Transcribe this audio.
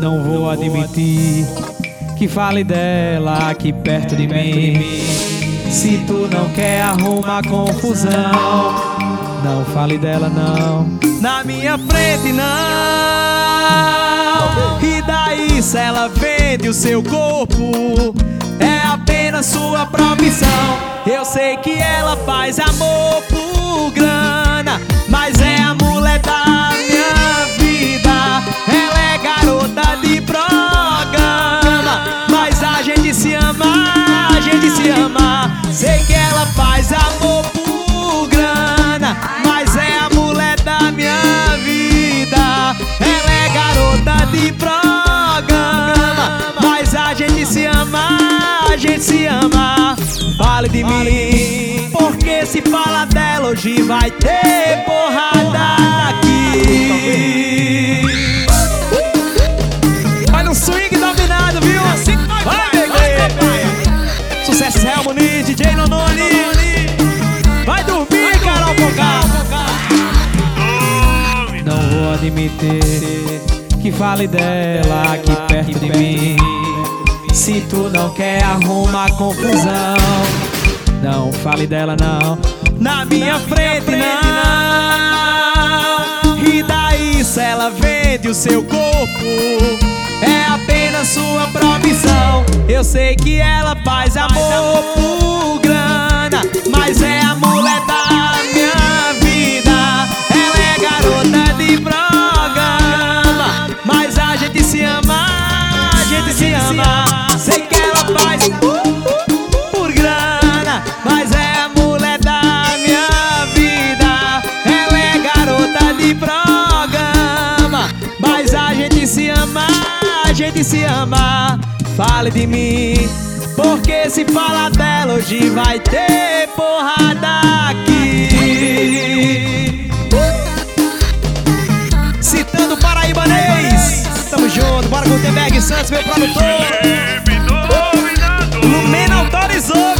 Não vou admitir que fale dela aqui perto de mim. Se tu não quer arrumar confusão, não fale dela não. Na minha frente não. E daí se ela vende o seu corpo? É apenas sua profissão. Eu sei que ela faz amor por grana, Sei que ela faz amor por grana, mas é a mulher da minha vida. Ela é garota de programa, mas a gente se ama, a gente se ama. Fale de mim, porque se fala dela hoje vai ter porrada aqui. Não vou admitir que fale dela aqui perto de mim. Se tu não quer arrumar confusão, não fale dela não. Na minha frente não. E daí se ela vende o seu corpo? É apenas sua profissão. Eu sei que ela faz amor por grana, mas é a mulher da se ama, a gente se ama. Fale de mim, porque se fala dela hoje vai ter porrada aqui. Citando paraibanês, tamo junto, bora com o Santos, meu produtor. Lumena autorizou.